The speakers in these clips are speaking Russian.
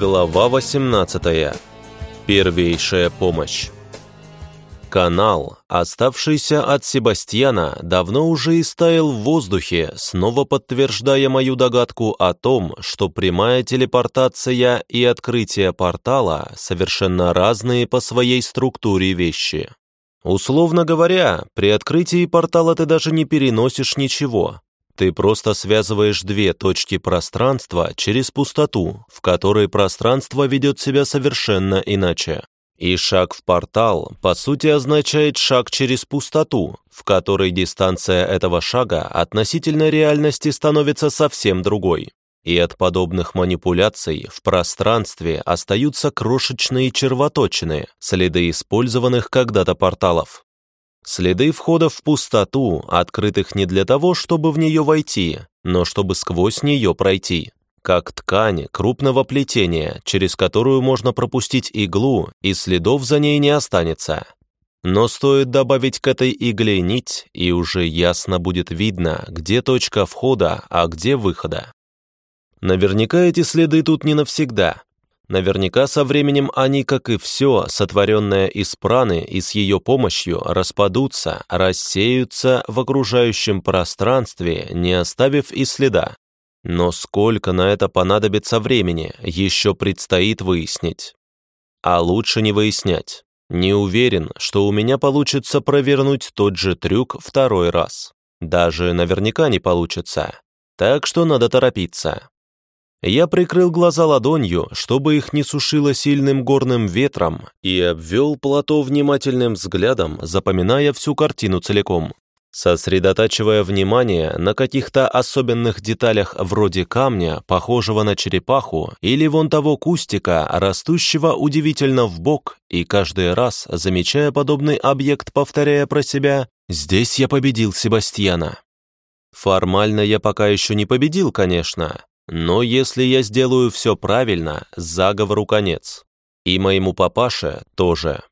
Глава 18. Первейшая помощь. Канал, оставшийся от Себастьяна, давно уже истаял в воздухе, снова подтверждая мою догадку о том, что прямая телепортация и открытие портала совершенно разные по своей структуре вещи. Условно говоря, при открытии портала ты даже не переносишь ничего, ты просто связываешь две точки пространства через пустоту, в которой пространство ведет себя совершенно иначе. И шаг в портал, по сути, означает шаг через пустоту, в которой дистанция этого шага относительно реальности становится совсем другой. И от подобных манипуляций в пространстве остаются крошечные червоточины, следы использованных когда-то порталов. Следы входа в пустоту, открытых не для того, чтобы в нее войти, но чтобы сквозь нее пройти. Как ткань крупного плетения, через которую можно пропустить иглу, и следов за ней не останется. Но стоит добавить к этой игле нить, и уже ясно будет видно, где точка входа, а где выхода. Наверняка эти следы тут не навсегда, Наверняка со временем они, как и все, сотворенное из праны и с ее помощью, распадутся, рассеются в окружающем пространстве, не оставив и следа. Но сколько на это понадобится времени, еще предстоит выяснить. А лучше не выяснять. Не уверен, что у меня получится провернуть тот же трюк второй раз. Даже наверняка не получится. Так что надо торопиться. Я прикрыл глаза ладонью, чтобы их не сушило сильным горным ветром, и обвел плато внимательным взглядом, запоминая всю картину целиком. Сосредотачивая внимание на каких-то особенных деталях вроде камня, похожего на черепаху, или вон того кустика, растущего удивительно в бок, и каждый раз, замечая подобный объект, повторяя про себя «Здесь я победил Себастьяна». Формально я пока еще не победил, конечно, но если я сделаю все правильно, заговору конец. И моему папаше тоже.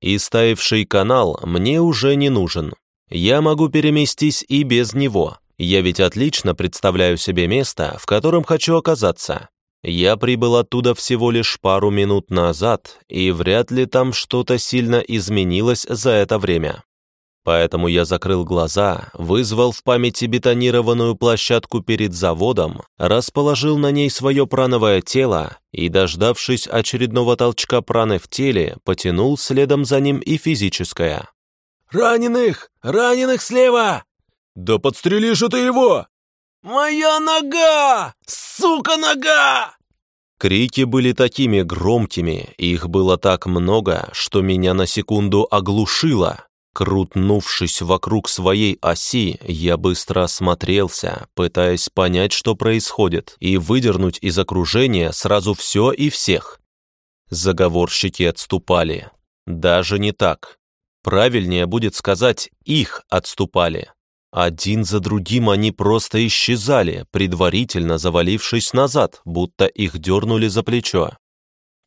Истаивший канал мне уже не нужен. Я могу переместись и без него. Я ведь отлично представляю себе место, в котором хочу оказаться. Я прибыл оттуда всего лишь пару минут назад, и вряд ли там что-то сильно изменилось за это время. Поэтому я закрыл глаза, вызвал в памяти бетонированную площадку перед заводом, расположил на ней свое прановое тело и, дождавшись очередного толчка праны в теле, потянул следом за ним и физическое. «Раненых! Раненых слева!» «Да подстрели же ты его!» «Моя нога! Сука, нога!» Крики были такими громкими, их было так много, что меня на секунду оглушило. Крутнувшись вокруг своей оси, я быстро осмотрелся, пытаясь понять, что происходит, и выдернуть из окружения сразу все и всех. Заговорщики отступали. Даже не так. Правильнее будет сказать, их отступали. Один за другим они просто исчезали, предварительно завалившись назад, будто их дернули за плечо.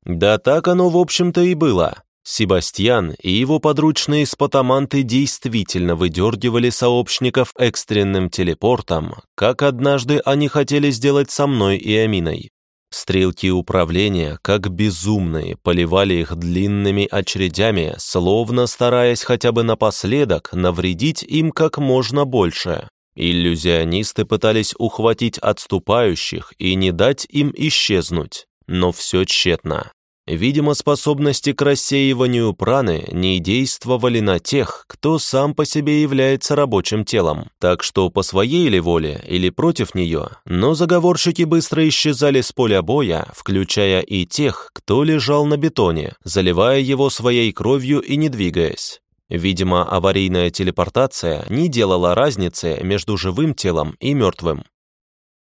Да так оно, в общем-то, и было. Себастьян и его подручные спотаманты действительно выдергивали сообщников экстренным телепортом, как однажды они хотели сделать со мной и Аминой. Стрелки управления, как безумные, поливали их длинными очередями, словно стараясь хотя бы напоследок навредить им как можно больше. Иллюзионисты пытались ухватить отступающих и не дать им исчезнуть, но все тщетно. Видимо, способности к рассеиванию праны не действовали на тех, кто сам по себе является рабочим телом. Так что по своей ли воле или против нее, но заговорщики быстро исчезали с поля боя, включая и тех, кто лежал на бетоне, заливая его своей кровью и не двигаясь. Видимо, аварийная телепортация не делала разницы между живым телом и мертвым.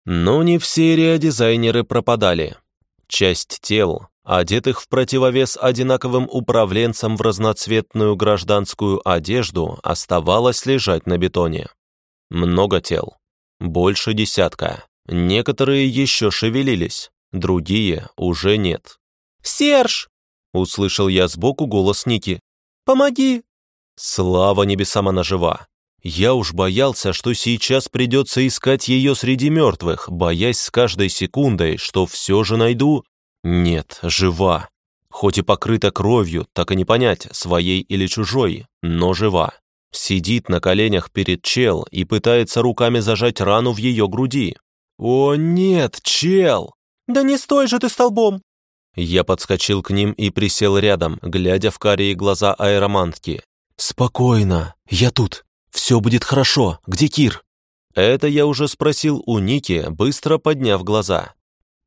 Но не все реодизайнеры пропадали. Часть тел, одетых в противовес одинаковым управленцам в разноцветную гражданскую одежду, оставалось лежать на бетоне. Много тел. Больше десятка. Некоторые еще шевелились, другие уже нет. «Серж!» — услышал я сбоку голос Ники. «Помоги!» Слава небесам она жива. Я уж боялся, что сейчас придется искать ее среди мертвых, боясь с каждой секундой, что все же найду Нет, жива. Хоть и покрыта кровью, так и не понять, своей или чужой, но жива. Сидит на коленях перед чел и пытается руками зажать рану в ее груди. «О нет, чел!» «Да не стой же ты столбом!» Я подскочил к ним и присел рядом, глядя в карие глаза аэромантки. «Спокойно, я тут. Все будет хорошо. Где Кир?» Это я уже спросил у Ники, быстро подняв глаза.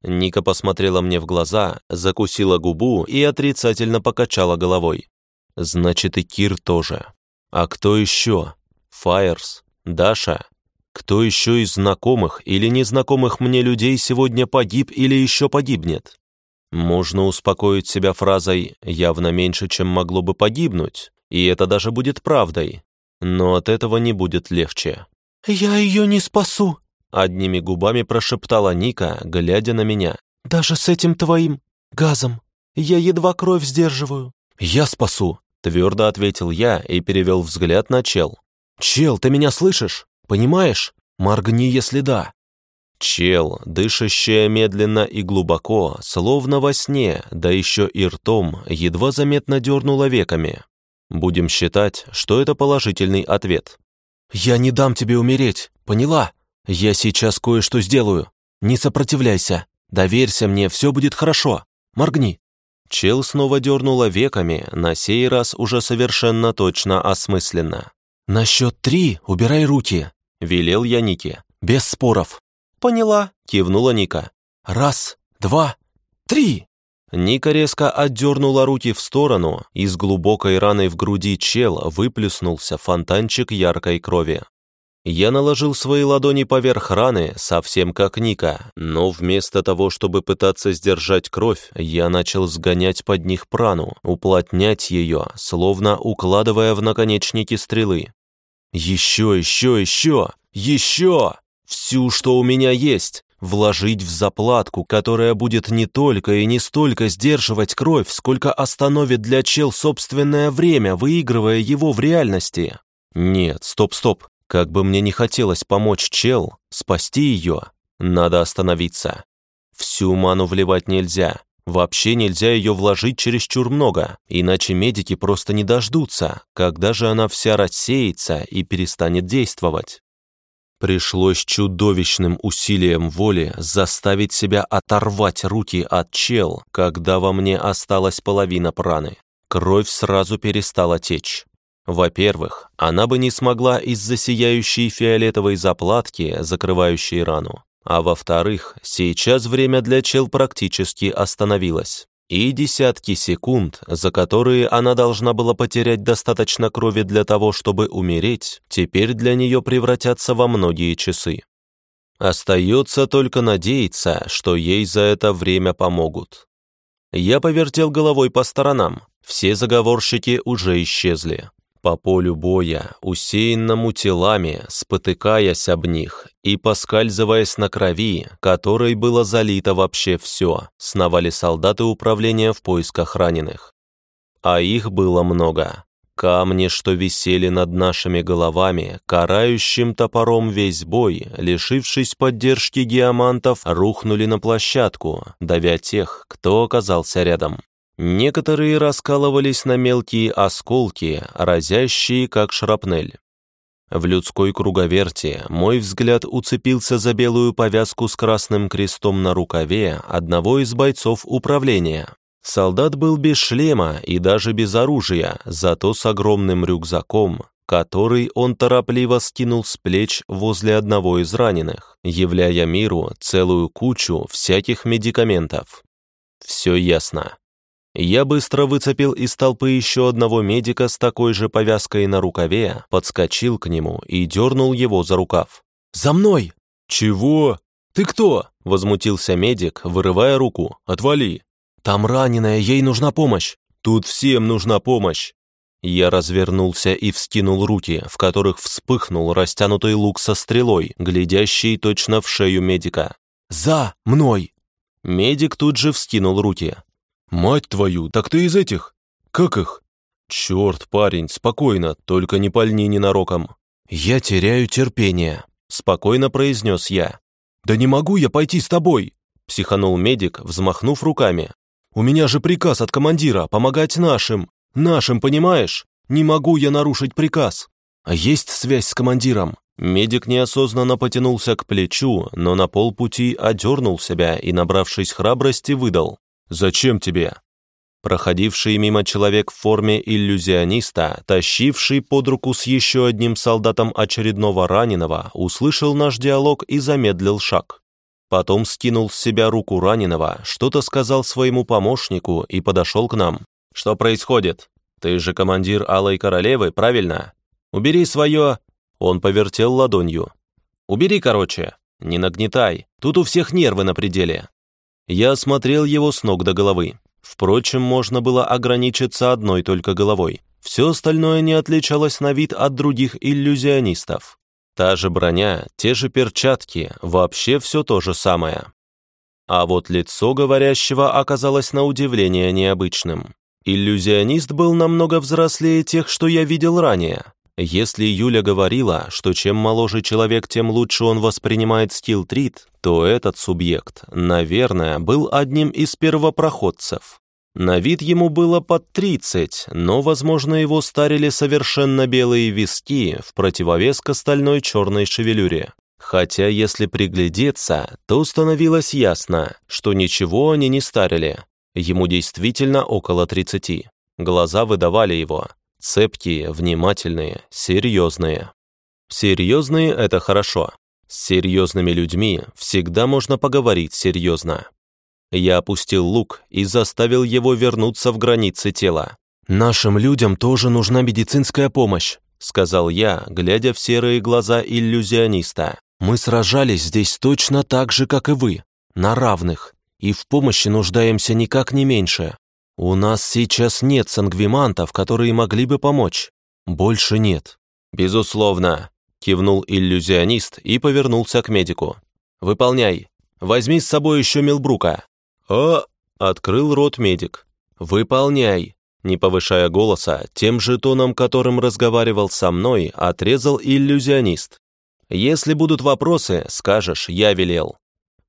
Ника посмотрела мне в глаза, закусила губу и отрицательно покачала головой. «Значит, и Кир тоже. А кто еще? Фаерс? Даша? Кто еще из знакомых или незнакомых мне людей сегодня погиб или еще погибнет?» Можно успокоить себя фразой «явно меньше, чем могло бы погибнуть», и это даже будет правдой. Но от этого не будет легче. «Я ее не спасу», Одними губами прошептала Ника, глядя на меня. «Даже с этим твоим газом я едва кровь сдерживаю». «Я спасу», — твердо ответил я и перевел взгляд на Чел. «Чел, ты меня слышишь? Понимаешь? Моргни, если да». Чел, дышащая медленно и глубоко, словно во сне, да еще и ртом, едва заметно дернула веками. Будем считать, что это положительный ответ. «Я не дам тебе умереть, поняла?» «Я сейчас кое-что сделаю. Не сопротивляйся. Доверься мне, все будет хорошо. Моргни». Чел снова дернула веками, на сей раз уже совершенно точно осмысленно. «На счет три убирай руки», — велел я Нике. «Без споров». «Поняла», — кивнула Ника. «Раз, два, три!» Ника резко отдернула руки в сторону, из глубокой раны в груди чел выплюснулся фонтанчик яркой крови. Я наложил свои ладони поверх раны, совсем как Ника, но вместо того, чтобы пытаться сдержать кровь, я начал сгонять под них прану, уплотнять ее, словно укладывая в наконечники стрелы. Еще, еще, еще, еще! Всю, что у меня есть, вложить в заплатку, которая будет не только и не столько сдерживать кровь, сколько остановит для чел собственное время, выигрывая его в реальности. Нет, стоп, стоп, как бы мне не хотелось помочь чел, спасти ее, надо остановиться. Всю ману вливать нельзя. Вообще нельзя ее вложить чересчур много, иначе медики просто не дождутся, когда же она вся рассеется и перестанет действовать. Пришлось чудовищным усилием воли заставить себя оторвать руки от чел, когда во мне осталась половина праны. Кровь сразу перестала течь. Во-первых, она бы не смогла из-за сияющей фиолетовой заплатки, закрывающей рану. А во-вторых, сейчас время для чел практически остановилось. И десятки секунд, за которые она должна была потерять достаточно крови для того, чтобы умереть, теперь для нее превратятся во многие часы. Остается только надеяться, что ей за это время помогут. Я повертел головой по сторонам, все заговорщики уже исчезли по полю боя, усеянному телами, спотыкаясь об них и поскальзываясь на крови, которой было залито вообще все, сновали солдаты управления в поисках раненых. А их было много. Камни, что висели над нашими головами, карающим топором весь бой, лишившись поддержки геомантов, рухнули на площадку, давя тех, кто оказался рядом. Некоторые раскалывались на мелкие осколки, разящие как шрапнель. В людской круговерте мой взгляд уцепился за белую повязку с красным крестом на рукаве одного из бойцов управления. Солдат был без шлема и даже без оружия, зато с огромным рюкзаком, который он торопливо скинул с плеч возле одного из раненых, являя миру целую кучу всяких медикаментов. Все ясно. Я быстро выцепил из толпы еще одного медика с такой же повязкой на рукаве, подскочил к нему и дернул его за рукав. «За мной!» «Чего? Ты кто?» — возмутился медик, вырывая руку. «Отвали!» «Там раненая, ей нужна помощь!» «Тут всем нужна помощь!» Я развернулся и вскинул руки, в которых вспыхнул растянутый лук со стрелой, глядящий точно в шею медика. «За мной!» Медик тут же вскинул руки. «Мать твою, так ты из этих? Как их?» «Черт, парень, спокойно, только не пальни ненароком». «Я теряю терпение», — спокойно произнес я. «Да не могу я пойти с тобой!» – психанул медик, взмахнув руками. «У меня же приказ от командира помогать нашим. Нашим, понимаешь? Не могу я нарушить приказ. А есть связь с командиром?» Медик неосознанно потянулся к плечу, но на полпути одернул себя и, набравшись храбрости, выдал. «Зачем тебе?» Проходивший мимо человек в форме иллюзиониста, тащивший под руку с еще одним солдатом очередного раненого, услышал наш диалог и замедлил шаг. Потом скинул с себя руку раненого, что-то сказал своему помощнику и подошел к нам. «Что происходит? Ты же командир Алой Королевы, правильно? Убери свое...» Он повертел ладонью. «Убери, короче. Не нагнетай. Тут у всех нервы на пределе». Я осмотрел его с ног до головы. Впрочем, можно было ограничиться одной только головой. Все остальное не отличалось на вид от других иллюзионистов. Та же броня, те же перчатки, вообще все то же самое. А вот лицо говорящего оказалось на удивление необычным. Иллюзионист был намного взрослее тех, что я видел ранее. Если Юля говорила, что чем моложе человек, тем лучше он воспринимает скилл-трит, то этот субъект, наверное, был одним из первопроходцев. На вид ему было под 30, но, возможно, его старили совершенно белые виски в противовес к остальной черной шевелюре. Хотя, если приглядеться, то становилось ясно, что ничего они не старили. Ему действительно около 30. Глаза выдавали его, Цепкие, внимательные, серьезные. Серьезные — это хорошо. С серьезными людьми всегда можно поговорить серьезно. Я опустил лук и заставил его вернуться в границы тела. «Нашим людям тоже нужна медицинская помощь», сказал я, глядя в серые глаза иллюзиониста. «Мы сражались здесь точно так же, как и вы, на равных, и в помощи нуждаемся никак не меньше. «У нас сейчас нет сангвимантов, которые могли бы помочь. Больше нет». «Безусловно», — кивнул иллюзионист и повернулся к медику. «Выполняй. Возьми с собой еще Милбрука». «А...» — открыл рот медик. «Выполняй». Не повышая голоса, тем же тоном, которым разговаривал со мной, отрезал иллюзионист. «Если будут вопросы, скажешь, я велел».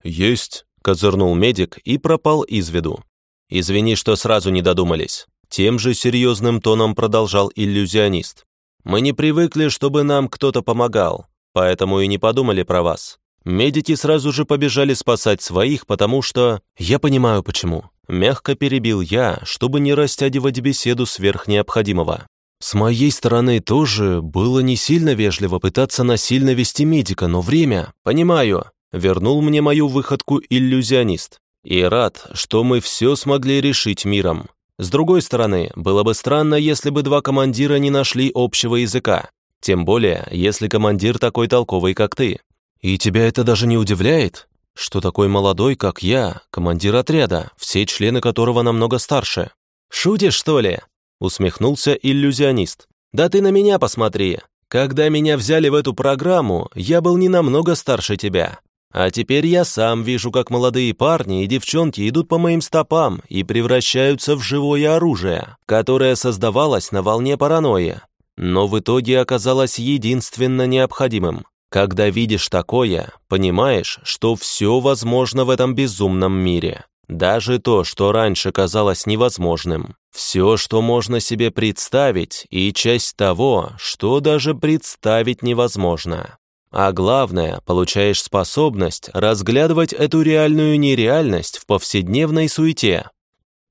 «Есть», — козырнул медик и пропал из виду. «Извини, что сразу не додумались», — тем же серьезным тоном продолжал иллюзионист. «Мы не привыкли, чтобы нам кто-то помогал, поэтому и не подумали про вас. Медики сразу же побежали спасать своих, потому что... Я понимаю, почему. Мягко перебил я, чтобы не растягивать беседу сверх необходимого. С моей стороны тоже было не сильно вежливо пытаться насильно вести медика, но время... Понимаю. Вернул мне мою выходку иллюзионист. И рад, что мы все смогли решить миром. С другой стороны, было бы странно, если бы два командира не нашли общего языка. Тем более, если командир такой толковый, как ты. И тебя это даже не удивляет? Что такой молодой, как я, командир отряда, все члены которого намного старше. «Шутишь, что ли?» — усмехнулся иллюзионист. «Да ты на меня посмотри. Когда меня взяли в эту программу, я был не намного старше тебя. А теперь я сам вижу, как молодые парни и девчонки идут по моим стопам и превращаются в живое оружие, которое создавалось на волне паранойи, но в итоге оказалось единственно необходимым. Когда видишь такое, понимаешь, что все возможно в этом безумном мире. Даже то, что раньше казалось невозможным. Все, что можно себе представить, и часть того, что даже представить невозможно. А главное, получаешь способность разглядывать эту реальную нереальность в повседневной суете.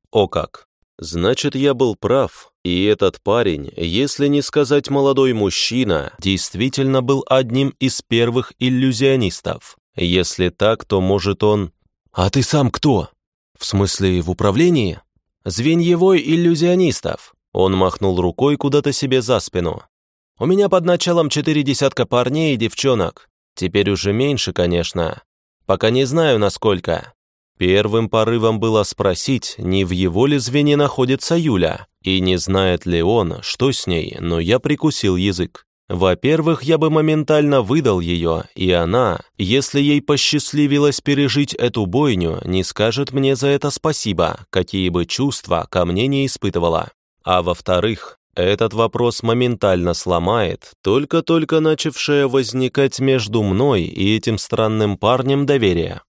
О как! Значит, я был прав, и этот парень, если не сказать молодой мужчина, действительно был одним из первых иллюзионистов. Если так, то может он... А ты сам кто? В смысле, в управлении? Звеньевой иллюзионистов. Он махнул рукой куда-то себе за спину. У меня под началом четыре десятка парней и девчонок. Теперь уже меньше, конечно. Пока не знаю, насколько. Первым порывом было спросить, не в его ли звене находится Юля, и не знает ли он, что с ней, но я прикусил язык. Во-первых, я бы моментально выдал ее, и она, если ей посчастливилось пережить эту бойню, не скажет мне за это спасибо, какие бы чувства ко мне не испытывала. А во-вторых, этот вопрос моментально сломает только-только начавшее возникать между мной и этим странным парнем доверие.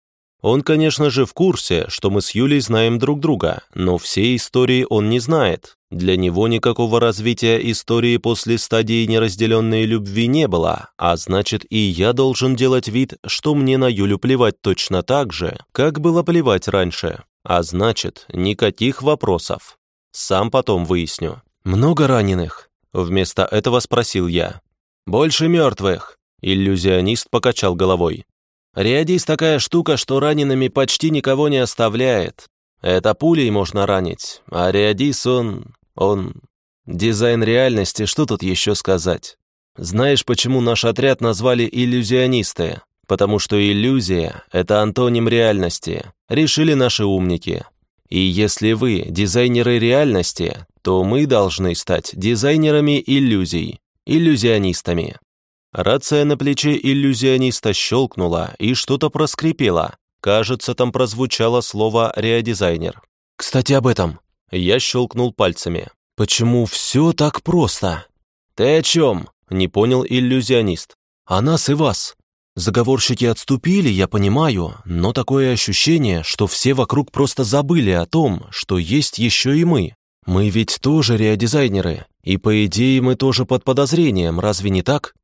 Он, конечно же, в курсе, что мы с Юлей знаем друг друга, но всей истории он не знает. Для него никакого развития истории после стадии неразделенной любви не было, а значит и я должен делать вид, что мне на Юлю плевать точно так же, как было плевать раньше. А значит, никаких вопросов. Сам потом выясню. «Много раненых?» Вместо этого спросил я. «Больше мертвых», иллюзионист покачал головой. Риадис такая штука, что ранеными почти никого не оставляет. Это пулей можно ранить, а Риадис, он... он... Дизайн реальности, что тут еще сказать? Знаешь, почему наш отряд назвали иллюзионисты? Потому что иллюзия — это антоним реальности, решили наши умники. И если вы дизайнеры реальности, то мы должны стать дизайнерами иллюзий, иллюзионистами. Рация на плече иллюзиониста щелкнула и что-то проскрипело. Кажется, там прозвучало слово «реодизайнер». «Кстати, об этом». Я щелкнул пальцами. «Почему все так просто?» «Ты о чем?» — не понял иллюзионист. «О нас и вас. Заговорщики отступили, я понимаю, но такое ощущение, что все вокруг просто забыли о том, что есть еще и мы. Мы ведь тоже реодизайнеры, и по идее мы тоже под подозрением, разве не так?»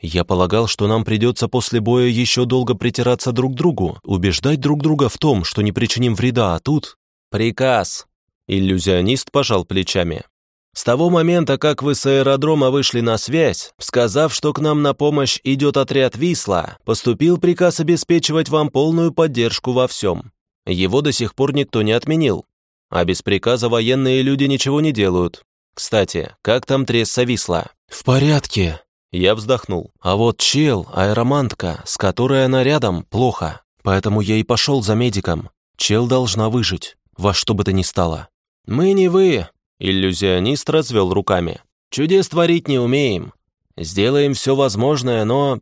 Я полагал, что нам придется после боя еще долго притираться друг к другу, убеждать друг друга в том, что не причиним вреда, а тут... Приказ. Иллюзионист пожал плечами. С того момента, как вы с аэродрома вышли на связь, сказав, что к нам на помощь идет отряд «Висла», поступил приказ обеспечивать вам полную поддержку во всем. Его до сих пор никто не отменил. А без приказа военные люди ничего не делают. Кстати, как там тресса «Висла»? «В порядке», я вздохнул. А вот чел, аэромантка, с которой она рядом, плохо. Поэтому я и пошел за медиком. Чел должна выжить, во что бы то ни стало. Мы не вы, иллюзионист развел руками. Чудес творить не умеем. Сделаем все возможное, но...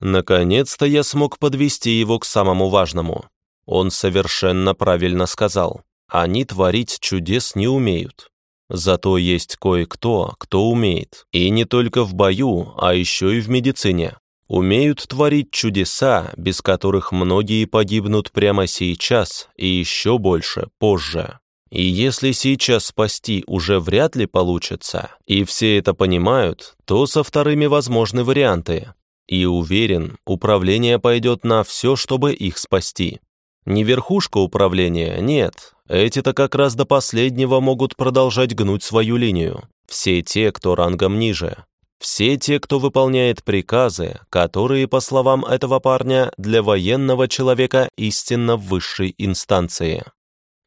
Наконец-то я смог подвести его к самому важному. Он совершенно правильно сказал. Они творить чудес не умеют. Зато есть кое-кто, кто умеет. И не только в бою, а еще и в медицине. Умеют творить чудеса, без которых многие погибнут прямо сейчас и еще больше позже. И если сейчас спасти уже вряд ли получится, и все это понимают, то со вторыми возможны варианты. И уверен, управление пойдет на все, чтобы их спасти. Не верхушка управления, нет, эти-то как раз до последнего могут продолжать гнуть свою линию. Все те, кто рангом ниже. Все те, кто выполняет приказы, которые, по словам этого парня, для военного человека истинно высшей инстанции.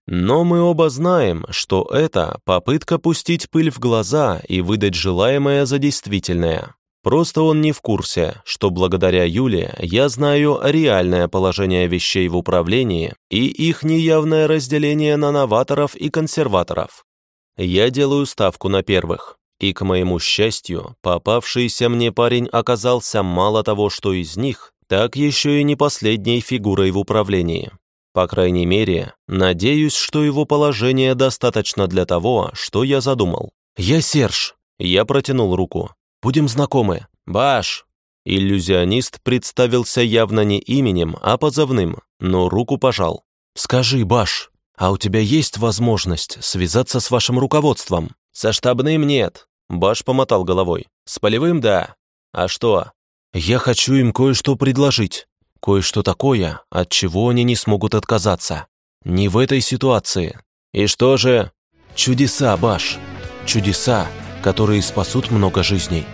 Но мы оба знаем, что это попытка пустить пыль в глаза и выдать желаемое за действительное. Просто он не в курсе, что благодаря Юле я знаю реальное положение вещей в управлении и их неявное разделение на новаторов и консерваторов. Я делаю ставку на первых. И, к моему счастью, попавшийся мне парень оказался мало того, что из них, так еще и не последней фигурой в управлении. По крайней мере, надеюсь, что его положение достаточно для того, что я задумал. «Я Серж!» Я протянул руку. Будем знакомы. Баш!» Иллюзионист представился явно не именем, а позывным, но руку пожал. «Скажи, Баш, а у тебя есть возможность связаться с вашим руководством?» «Со штабным нет», — Баш помотал головой. «С полевым — да. А что?» «Я хочу им кое-что предложить. Кое-что такое, от чего они не смогут отказаться. Не в этой ситуации. И что же?» «Чудеса, Баш. Чудеса, которые спасут много жизней.